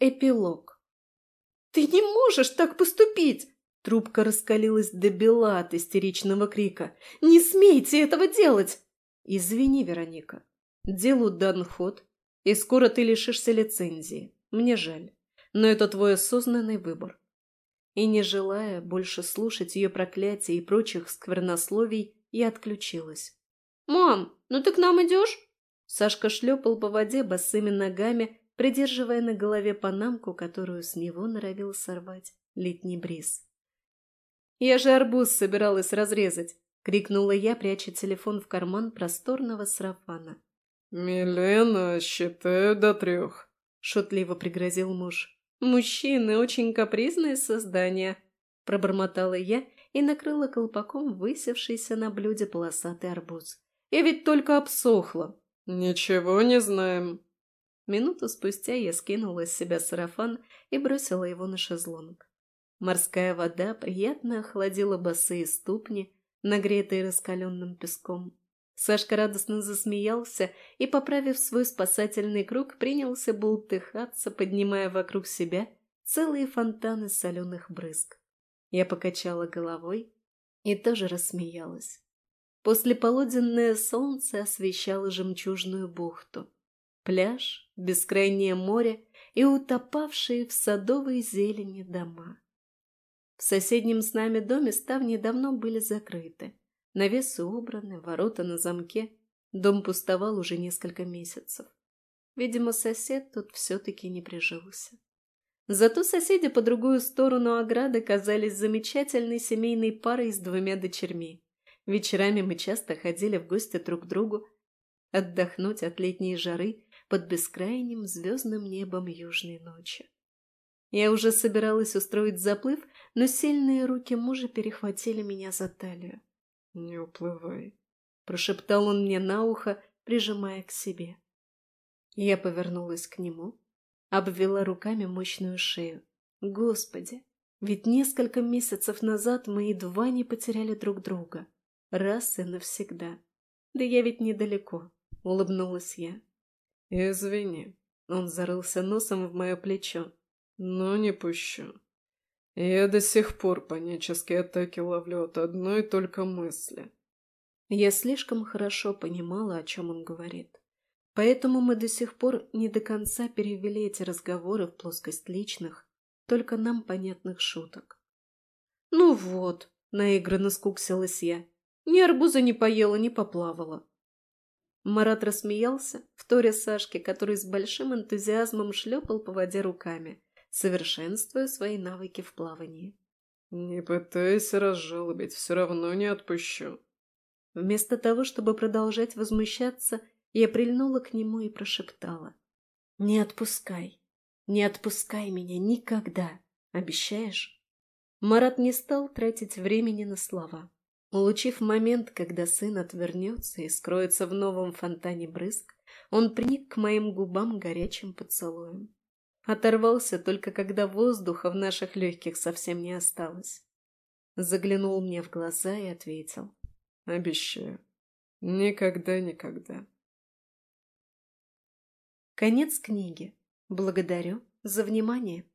Эпилог. «Ты не можешь так поступить!» Трубка раскалилась до бела от истеричного крика. «Не смейте этого делать!» «Извини, Вероника. Делу дан ход, и скоро ты лишишься лицензии. Мне жаль, но это твой осознанный выбор». И не желая больше слушать ее проклятия и прочих сквернословий, я отключилась. «Мам, ну ты к нам идешь?» Сашка шлепал по воде босыми ногами, придерживая на голове панамку, которую с него норовил сорвать летний бриз. «Я же арбуз собиралась разрезать!» — крикнула я, пряча телефон в карман просторного сарафана. «Милена, считаю до трех», — шутливо пригрозил муж. «Мужчины очень капризные создания», — пробормотала я и накрыла колпаком высевшийся на блюде полосатый арбуз. «Я ведь только обсохла». «Ничего не знаем», Минуту спустя я скинула с себя сарафан и бросила его на шезлонг. Морская вода приятно охладила босые ступни, нагретые раскаленным песком. Сашка радостно засмеялся и, поправив свой спасательный круг, принялся бултыхаться, поднимая вокруг себя целые фонтаны соленых брызг. Я покачала головой и тоже рассмеялась. Послеполуденное солнце освещало жемчужную бухту. Пляж, бескрайнее море и утопавшие в садовой зелени дома. В соседнем с нами доме ставни давно были закрыты. Навесы убраны, ворота на замке. Дом пустовал уже несколько месяцев. Видимо, сосед тут все-таки не прижился. Зато соседи по другую сторону ограды казались замечательной семейной парой с двумя дочерьми. Вечерами мы часто ходили в гости друг к другу, отдохнуть от летней жары под бескрайним звездным небом южной ночи. Я уже собиралась устроить заплыв, но сильные руки мужа перехватили меня за талию. «Не уплывай», — прошептал он мне на ухо, прижимая к себе. Я повернулась к нему, обвела руками мощную шею. Господи, ведь несколько месяцев назад мы едва не потеряли друг друга. Раз и навсегда. Да я ведь недалеко, улыбнулась я. «Извини». Он зарылся носом в мое плечо. «Но не пущу. Я до сих пор панические атаки ловлю от одной только мысли». Я слишком хорошо понимала, о чем он говорит. Поэтому мы до сих пор не до конца перевели эти разговоры в плоскость личных, только нам понятных шуток. «Ну вот», — наигранно скуксилась я, — «ни арбуза не поела, не поплавала. Марат рассмеялся, вторя Сашке, который с большим энтузиазмом шлепал по воде руками, совершенствуя свои навыки в плавании. «Не пытайся разжалобить, все равно не отпущу». Вместо того, чтобы продолжать возмущаться, я прильнула к нему и прошептала. «Не отпускай, не отпускай меня никогда, обещаешь?» Марат не стал тратить времени на слова. Улучив момент, когда сын отвернется и скроется в новом фонтане брызг, он приник к моим губам горячим поцелуем. Оторвался только когда воздуха в наших легких совсем не осталось. Заглянул мне в глаза и ответил. «Обещаю. Никогда-никогда». Конец книги. Благодарю за внимание.